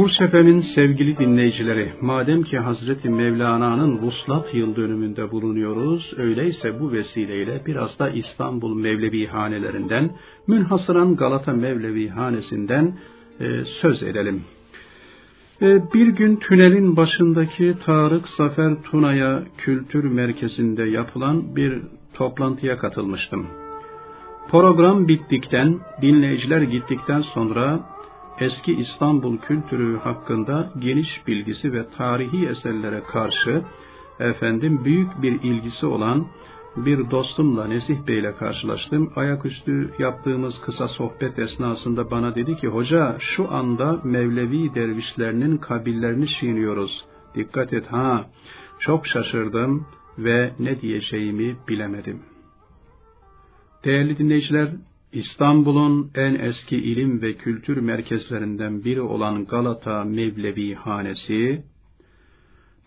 Kurs Efem'in sevgili dinleyicileri, madem ki Hazreti Mevlana'nın vuslat yıl dönümünde bulunuyoruz, öyleyse bu vesileyle biraz da İstanbul Mevlevi hanelerinden, münhasıran Galata Mevlevi hanesinden e, söz edelim. E, bir gün tünelin başındaki Tarık Zafer Tuna'ya kültür merkezinde yapılan bir toplantıya katılmıştım. Program bittikten, dinleyiciler gittikten sonra eski İstanbul kültürü hakkında geniş bilgisi ve tarihi eserlere karşı efendim büyük bir ilgisi olan bir dostumla Nesih Bey ile karşılaştım. Ayaküstü yaptığımız kısa sohbet esnasında bana dedi ki hoca şu anda Mevlevi dervişlerinin kabillerini çiğniyoruz. Dikkat et ha çok şaşırdım ve ne diyeceğimi bilemedim. Değerli dinleyiciler İstanbul'un en eski ilim ve kültür merkezlerinden biri olan Galata Mevlevi Hanesi,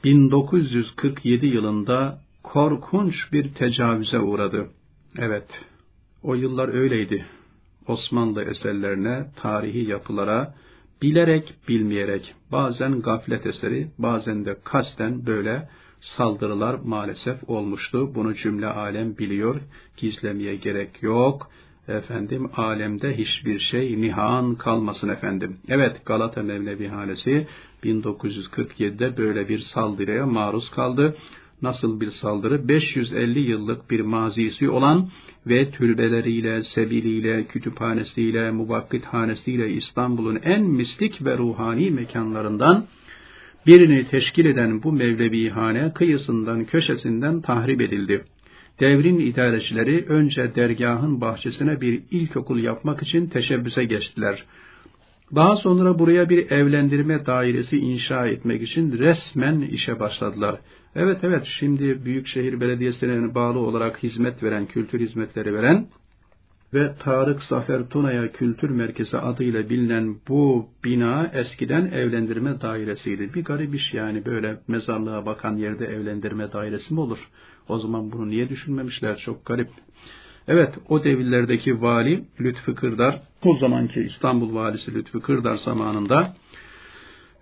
1947 yılında korkunç bir tecavüze uğradı. Evet, o yıllar öyleydi. Osmanlı eserlerine, tarihi yapılara, bilerek bilmeyerek, bazen gaflet eseri, bazen de kasten böyle saldırılar maalesef olmuştu. Bunu cümle alem biliyor, gizlemeye gerek yok efendim alemde hiçbir şey nihan kalmasın efendim. Evet Galata Mevlevi Hanesi 1947'de böyle bir saldırıya maruz kaldı. Nasıl bir saldırı? 550 yıllık bir mazisi olan ve türbeleriyle, sebiliyle, kütüphanesiyle, muvakkithanesiyle İstanbul'un en mistik ve ruhani mekanlarından birini teşkil eden bu Mevlevi hane kıyısından, köşesinden tahrip edildi. Devrin idarecileri önce dergahın bahçesine bir ilkokul yapmak için teşebbüse geçtiler. Daha sonra buraya bir evlendirme dairesi inşa etmek için resmen işe başladılar. Evet evet şimdi Büyükşehir Belediyesi'ne bağlı olarak hizmet veren, kültür hizmetleri veren ve Tarık Zafer Tuna'ya Kültür Merkezi adıyla bilinen bu bina eskiden evlendirme dairesiydi. Bir garip iş yani böyle mezarlığa bakan yerde evlendirme dairesi mi olur? O zaman bunu niye düşünmemişler? Çok garip. Evet, o devirlerdeki vali Lütfü Kırdar, o zamanki İstanbul valisi Lütfü Kırdar zamanında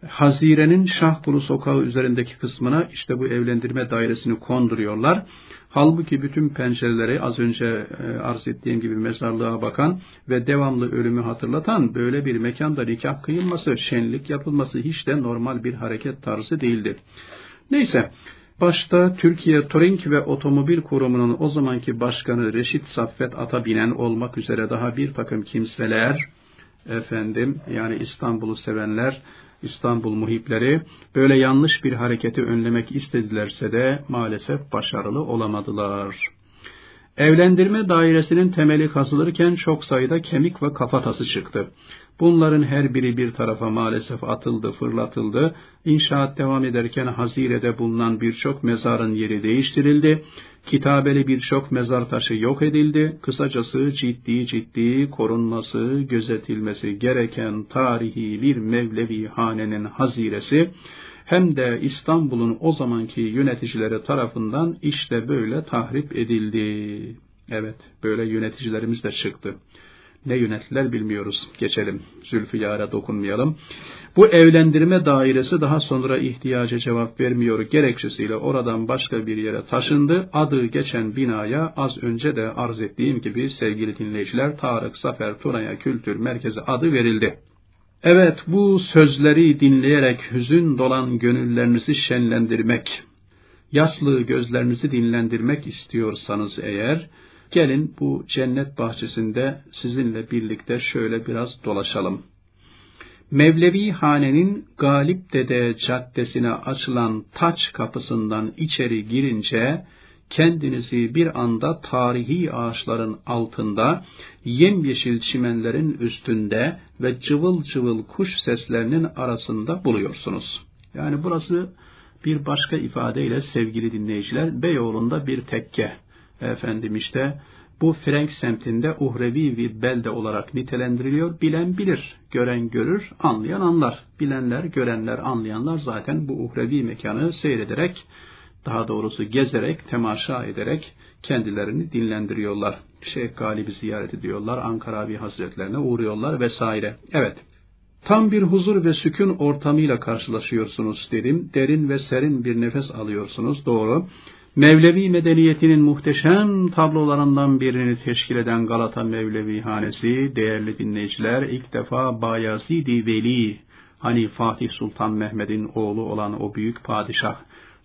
Hazire'nin Şahkulu sokağı üzerindeki kısmına işte bu evlendirme dairesini konduruyorlar. Halbuki bütün pencereleri az önce e, arz ettiğim gibi mezarlığa bakan ve devamlı ölümü hatırlatan böyle bir mekanda nikah kıyılması, şenlik yapılması hiç de normal bir hareket tarzı değildi. Neyse, Başta Türkiye Touring ve Otomobil Kurumu'nun o zamanki başkanı Reşit Saffet Atabinen olmak üzere daha bir takım kimseler, efendim yani İstanbul'u sevenler, İstanbul muhipleri böyle yanlış bir hareketi önlemek istedilerse de maalesef başarılı olamadılar. Evlendirme dairesinin temeli kazılırken çok sayıda kemik ve kafatası çıktı. Bunların her biri bir tarafa maalesef atıldı, fırlatıldı. İnşaat devam ederken Hazire'de bulunan birçok mezarın yeri değiştirildi. Kitabeli birçok mezar taşı yok edildi. Kısacası ciddi ciddi korunması, gözetilmesi gereken tarihi bir Mevlevi hanenin haziresi hem de İstanbul'un o zamanki yöneticileri tarafından işte böyle tahrip edildi. Evet, böyle yöneticilerimiz de çıktı. Ne yönettiler bilmiyoruz. Geçelim. Zülfiyar'a dokunmayalım. Bu evlendirme dairesi daha sonra ihtiyaca cevap vermiyor gerekçesiyle oradan başka bir yere taşındı. Adı geçen binaya az önce de arz ettiğim gibi sevgili dinleyiciler Tarık Zafer Tuna'ya Kültür Merkezi adı verildi. Evet bu sözleri dinleyerek hüzün dolan gönüllerinizi şenlendirmek, yaslı gözlerinizi dinlendirmek istiyorsanız eğer, gelin bu cennet bahçesinde sizinle birlikte şöyle biraz dolaşalım. Mevlevi Hane'nin Galip Dede Caddesi'ne açılan taç kapısından içeri girince, kendinizi bir anda tarihi ağaçların altında, yemyeşil çimenlerin üstünde ve cıvıl cıvıl kuş seslerinin arasında buluyorsunuz. Yani burası bir başka ifadeyle sevgili dinleyiciler, Beyoğlu'nda bir tekke. Efendim işte bu Frank semtinde uhrevi bir belde olarak nitelendiriliyor. Bilen bilir, gören görür, anlayan anlar. Bilenler, görenler, anlayanlar zaten bu uhrevi mekanı seyrederek daha doğrusu gezerek, temaşa ederek kendilerini dinlendiriyorlar. Şeyh Galip'i ziyaret ediyorlar, Ankara abi hazretlerine uğruyorlar vesaire. Evet, Tam bir huzur ve sükun ortamıyla karşılaşıyorsunuz dedim. Derin ve serin bir nefes alıyorsunuz. Doğru. Mevlevi medeniyetinin muhteşem tablolarından birini teşkil eden Galata Mevlevi Hanesi, değerli dinleyiciler, ilk defa Bayezid-i Veli, hani Fatih Sultan Mehmet'in oğlu olan o büyük padişah,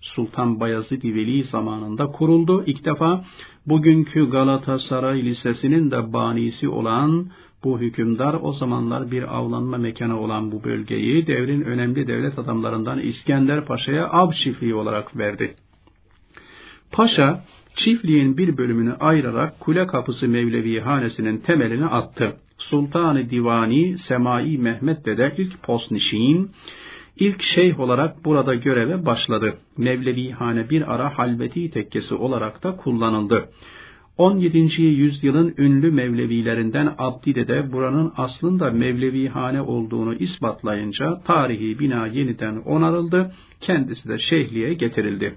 Sultan Bayezid-i Veli zamanında kuruldu. İlk defa bugünkü Galatasaray Lisesi'nin de banisi olan bu hükümdar o zamanlar bir avlanma mekanı olan bu bölgeyi devrin önemli devlet adamlarından İskender Paşa'ya av çiftliği olarak verdi. Paşa çiftliğin bir bölümünü ayırarak Kule Kapısı Mevlevi hanesinin temelini attı. Sultanı Divani Semai Mehmet de ilk posnişin, ilk şeyh olarak burada göreve başladı. Mevlevi hane bir ara halveti tekkesi olarak da kullanıldı. 17. yüzyılın ünlü Mevlevilerinden Abdide de buranın aslında Mevlevi hane olduğunu ispatlayınca tarihi bina yeniden onarıldı, kendisi de şehliğe getirildi.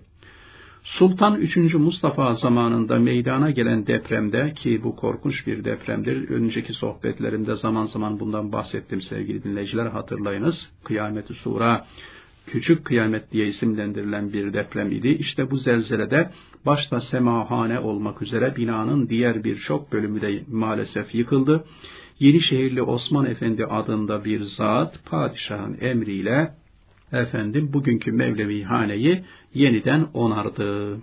Sultan 3. Mustafa zamanında meydana gelen depremde ki bu korkunç bir depremdir. Önceki sohbetlerimde zaman zaman bundan bahsettim sevgili dinleyiciler hatırlayınız. Kıyameti Sura küçük kıyamet diye isimlendirilen bir deprem idi. İşte bu zelzelede başta semahane olmak üzere binanın diğer birçok bölümü de maalesef yıkıldı. Yenişehirli Osman Efendi adında bir zat padişahın emriyle efendim bugünkü Mevlevi haneyi yeniden onardı.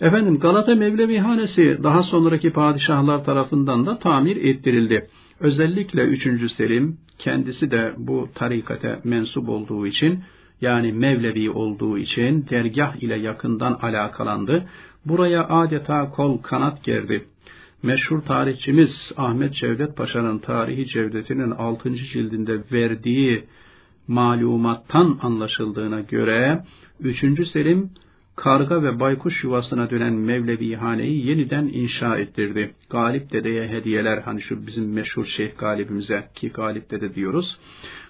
Efendim Galata Mevlevi Hanesi daha sonraki padişahlar tarafından da tamir ettirildi. Özellikle 3. Selim kendisi de bu tarikate mensup olduğu için yani Mevlevi olduğu için dergah ile yakından alakalandı. Buraya adeta kol kanat gerdi. Meşhur tarihçimiz Ahmet Cevdet Paşa'nın Tarihi Cevdeti'nin 6. cildinde verdiği malumattan anlaşıldığına göre 3. Selim karga ve baykuş yuvasına dönen Mevlevi haneyi yeniden inşa ettirdi. Galip dedeye hediyeler hani şu bizim meşhur şeyh galibimize ki Galip dede diyoruz.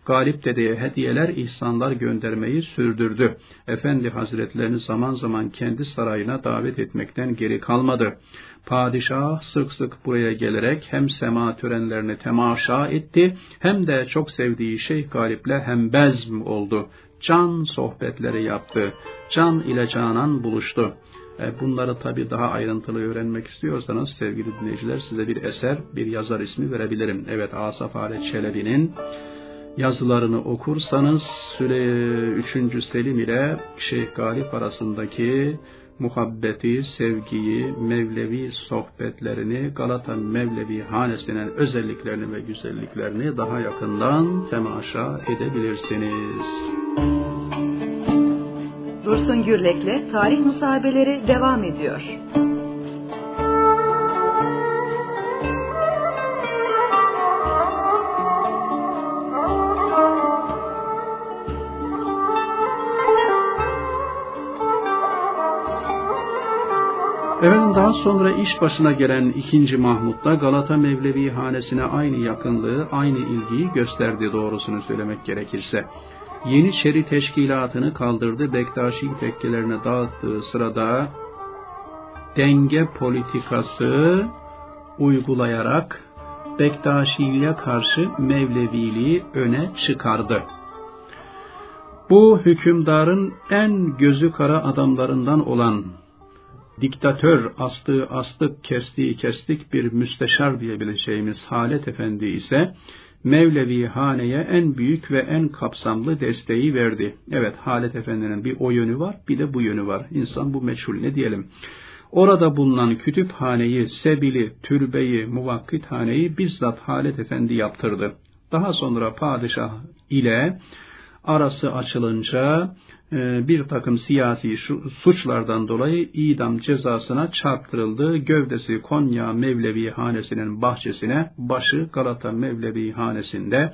Galip dedeye hediyeler, ihsanlar göndermeyi sürdürdü. Efendi Hazretlerini zaman zaman kendi sarayına davet etmekten geri kalmadı. Padişah sık sık buraya gelerek hem sema törenlerini temaşa etti hem de çok sevdiği Şeyh Galip'le hembezm oldu. Can sohbetleri yaptı. Can ile canan buluştu. E, bunları tabi daha ayrıntılı öğrenmek istiyorsanız sevgili dinleyiciler size bir eser, bir yazar ismi verebilirim. Evet Asaf Halet Çelebi'nin yazılarını okursanız Süle 3. Selim ile Şeyh Galip arasındaki muhabbeti, sevgiyi, Mevlevi sohbetlerini, Galata Mevlevi hanesinin özelliklerini ve güzelliklerini daha yakından temaşa edebilirsiniz. Dursun Gürlek'le Tarih Musahabeleri devam ediyor. Sonra iş başına gelen 2. Mahmut da Galata Mevlevi hanesine aynı yakınlığı, aynı ilgiyi gösterdi doğrusunu söylemek gerekirse. Yeniçeri teşkilatını kaldırdı, Bektaşi tekkelerine dağıttığı sırada denge politikası uygulayarak Bektaşiliğe karşı Mevleviliği öne çıkardı. Bu hükümdarın en gözü kara adamlarından olan diktatör, astığı astık, kestiği kestik bir müsteşar diyebileceğimiz Halet Efendi ise Mevlevi haneye en büyük ve en kapsamlı desteği verdi. Evet Halet Efendi'nin bir o yönü var bir de bu yönü var. İnsan bu meçhul ne diyelim. Orada bulunan kütüphaneyi, sebili, türbeyi, muvakkithaneyi bizzat Halet Efendi yaptırdı. Daha sonra padişah ile arası açılınca e, bir takım siyasi suçlardan dolayı idam cezasına çarptırıldı. Gövdesi Konya Mevlevi Hanesi'nin bahçesine, başı Galata Mevlevi Hanesi'nde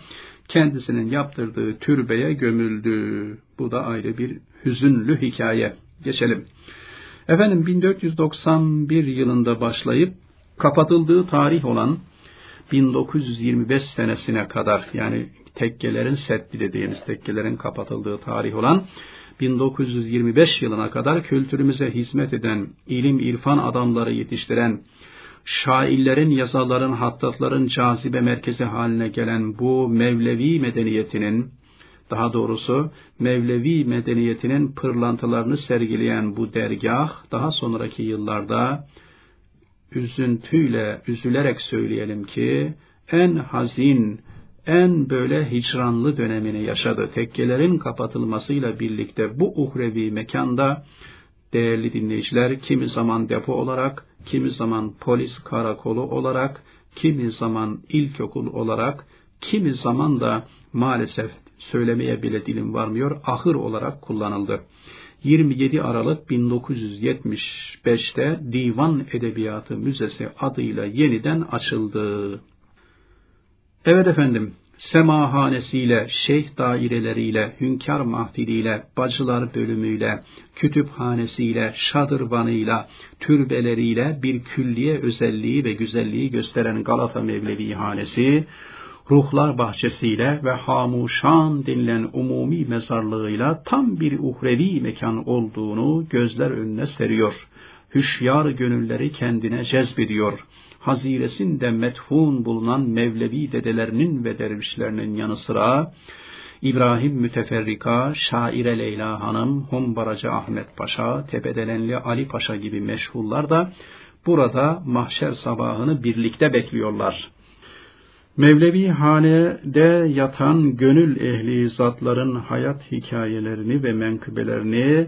kendisinin yaptırdığı türbeye gömüldü. Bu da ayrı bir hüzünlü hikaye. Geçelim. Efendim 1491 yılında başlayıp kapatıldığı tarih olan 1925 senesine kadar yani tekkelerin setli dediğimiz tekkelerin kapatıldığı tarih olan 1925 yılına kadar kültürümüze hizmet eden, ilim irfan adamları yetiştiren, şairlerin, yazarların, hattatların cazibe merkezi haline gelen bu Mevlevi medeniyetinin, daha doğrusu Mevlevi medeniyetinin pırlantılarını sergileyen bu dergah, daha sonraki yıllarda üzüntüyle, üzülerek söyleyelim ki, en hazin, en böyle hicranlı dönemini yaşadı. Tekkelerin kapatılmasıyla birlikte bu uhrevi mekanda değerli dinleyiciler kimi zaman depo olarak, kimi zaman polis karakolu olarak, kimi zaman ilkokul olarak, kimi zaman da maalesef söylemeye bile dilim varmıyor, ahır olarak kullanıldı. 27 Aralık 1975'te Divan Edebiyatı Müzesi adıyla yeniden açıldı. Evet efendim, semahanesiyle, şeyh daireleriyle, hünkâr mahfiliyle, bacılar bölümüyle, kütüphanesiyle, şadırvanıyla, türbeleriyle bir külliye özelliği ve güzelliği gösteren Galata Mevlevi Hanesi, ruhlar bahçesiyle ve hamuşan denilen umumi mezarlığıyla tam bir uhrevi mekan olduğunu gözler önüne seriyor. Hüşyar gönülleri kendine cezbediyor haziresinde metfun bulunan Mevlevi dedelerinin ve dervişlerinin yanı sıra İbrahim Müteferrika, Şaire Leyla Hanım, Hombaracı Ahmet Paşa, Tepedelenli Ali Paşa gibi meşhurlar da burada mahşer sabahını birlikte bekliyorlar. Mevlevi hanede yatan gönül ehli zatların hayat hikayelerini ve menkıbelerini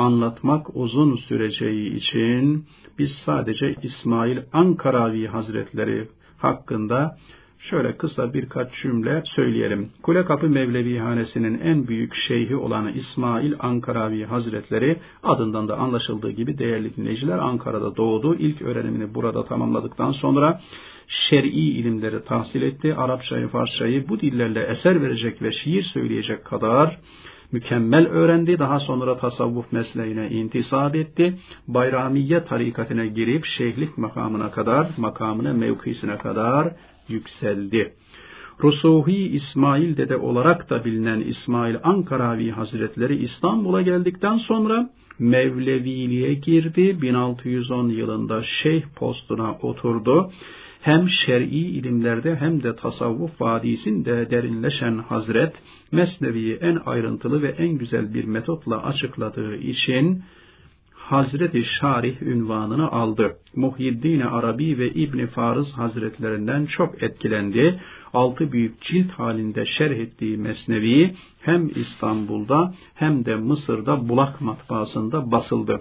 anlatmak uzun süreceği için biz sadece İsmail Ankaravi Hazretleri hakkında şöyle kısa birkaç cümle söyleyelim. Kule Kapı Mevlevi Hanesi'nin en büyük şeyhi olan İsmail Ankaravi Hazretleri adından da anlaşıldığı gibi değerli dinleyiciler Ankara'da doğdu. İlk öğrenimini burada tamamladıktan sonra şer'i ilimleri tahsil etti. Arapçayı, Farsçayı bu dillerle eser verecek ve şiir söyleyecek kadar mükemmel öğrendi. Daha sonra tasavvuf mesleğine intisap etti. Bayramiye tarikatine girip şeyhlik makamına kadar, makamına mevkisine kadar yükseldi. Rusuhi İsmail dede olarak da bilinen İsmail Ankaravi Hazretleri İstanbul'a geldikten sonra Mevleviliğe girdi. 1610 yılında şeyh postuna oturdu hem şer'i ilimlerde hem de tasavvuf vadisinde derinleşen Hazret, Mesnevi'yi en ayrıntılı ve en güzel bir metotla açıkladığı için Hazreti Şarih ünvanını aldı. Muhyiddin Arabi ve İbni Farız Hazretlerinden çok etkilendi. Altı büyük cilt halinde şerh ettiği Mesnevi hem İstanbul'da hem de Mısır'da Bulak matbaasında basıldı.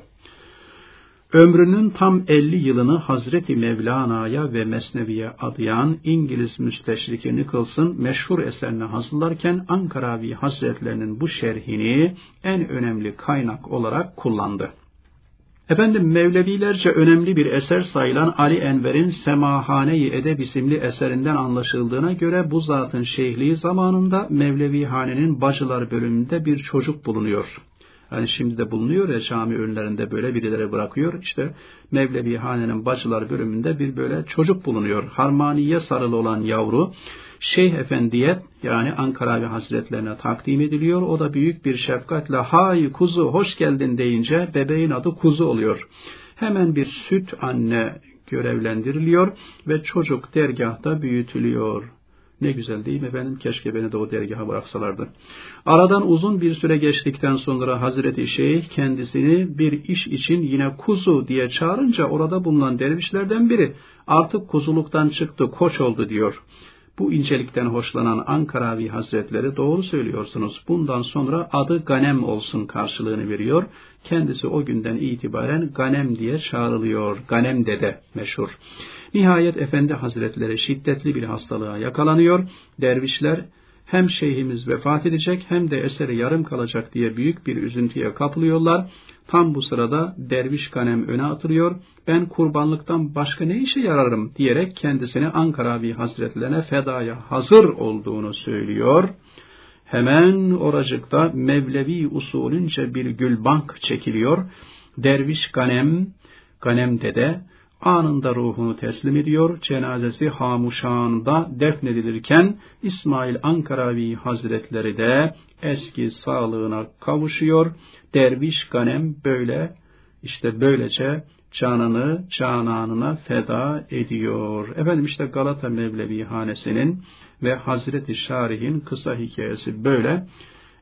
Ömrünün tam 50 yılını Hazreti Mevlana'ya ve Mesnevi'ye adayan İngiliz müsteşriki Nicholson meşhur eserini hazırlarken Ankaravi Hazretlerinin bu şerhini en önemli kaynak olarak kullandı. Efendim Mevlevilerce önemli bir eser sayılan Ali Enver'in Semahane-i Edeb isimli eserinden anlaşıldığına göre bu zatın şeyhliği zamanında Mevlevi Hane'nin Bacılar bölümünde bir çocuk bulunuyor. Hani şimdi de bulunuyor ya cami önlerinde böyle birileri bırakıyor. İşte Mevlevi Hane'nin bacılar bölümünde bir böyle çocuk bulunuyor. Harmaniye sarılı olan yavru Şeyh Efendiye yani Ankara ve Hazretlerine takdim ediliyor. O da büyük bir şefkatle hay kuzu hoş geldin deyince bebeğin adı kuzu oluyor. Hemen bir süt anne görevlendiriliyor ve çocuk dergahta büyütülüyor. Ne güzel değil mi efendim? Keşke beni de o dergaha bıraksalardı. Aradan uzun bir süre geçtikten sonra Hazreti Şeyh kendisini bir iş için yine kuzu diye çağırınca orada bulunan dervişlerden biri artık kuzuluktan çıktı, koç oldu diyor. Bu incelikten hoşlanan Ankaravi Hazretleri doğru söylüyorsunuz. Bundan sonra adı Ganem olsun karşılığını veriyor. Kendisi o günden itibaren Ganem diye çağrılıyor. Ganem dede meşhur. Nihayet Efendi Hazretleri şiddetli bir hastalığa yakalanıyor. Dervişler hem şeyhimiz vefat edecek hem de eseri yarım kalacak diye büyük bir üzüntüye kapılıyorlar. Tam bu sırada derviş kanem öne atılıyor. Ben kurbanlıktan başka ne işe yararım diyerek kendisini Ankaravi Hazretlerine fedaya hazır olduğunu söylüyor. Hemen oracıkta Mevlevi usulünce bir gülbank çekiliyor. Derviş kanem, kanem dede anında ruhunu teslim ediyor. Cenazesi Hamuşan'da defnedilirken İsmail Ankaravi Hazretleri de eski sağlığına kavuşuyor. Derviş Ganem böyle işte böylece canını cananına feda ediyor. Efendim işte Galata Mevlevi Hanesi'nin ve Hazreti Şarih'in kısa hikayesi böyle.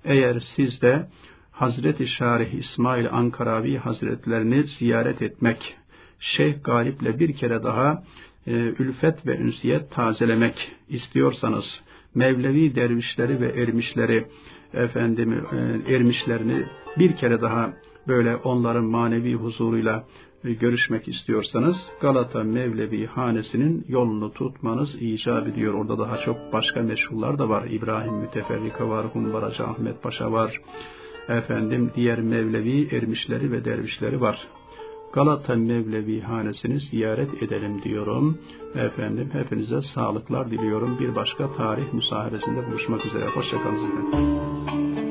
Eğer siz de Hazreti Şarih İsmail Ankaravi Hazretlerini ziyaret etmek, Şeyh Galip'le bir kere daha e, ülfet ve ünsiyet tazelemek istiyorsanız, Mevlevi dervişleri ve ermişleri, efendim e, ermişlerini bir kere daha böyle onların manevi huzuruyla e, görüşmek istiyorsanız Galata Mevlevi hanesinin yolunu tutmanız icap ediyor. Orada daha çok başka meşhurlar da var. İbrahim Müteferrika var, Humbaracı Ahmet Paşa var. Efendim diğer Mevlevi ermişleri ve dervişleri var. Galata Mevlevi hanesini ziyaret edelim diyorum. Efendim hepinize sağlıklar diliyorum. Bir başka tarih müsaadesinde buluşmak üzere. Hoşçakalın efendim.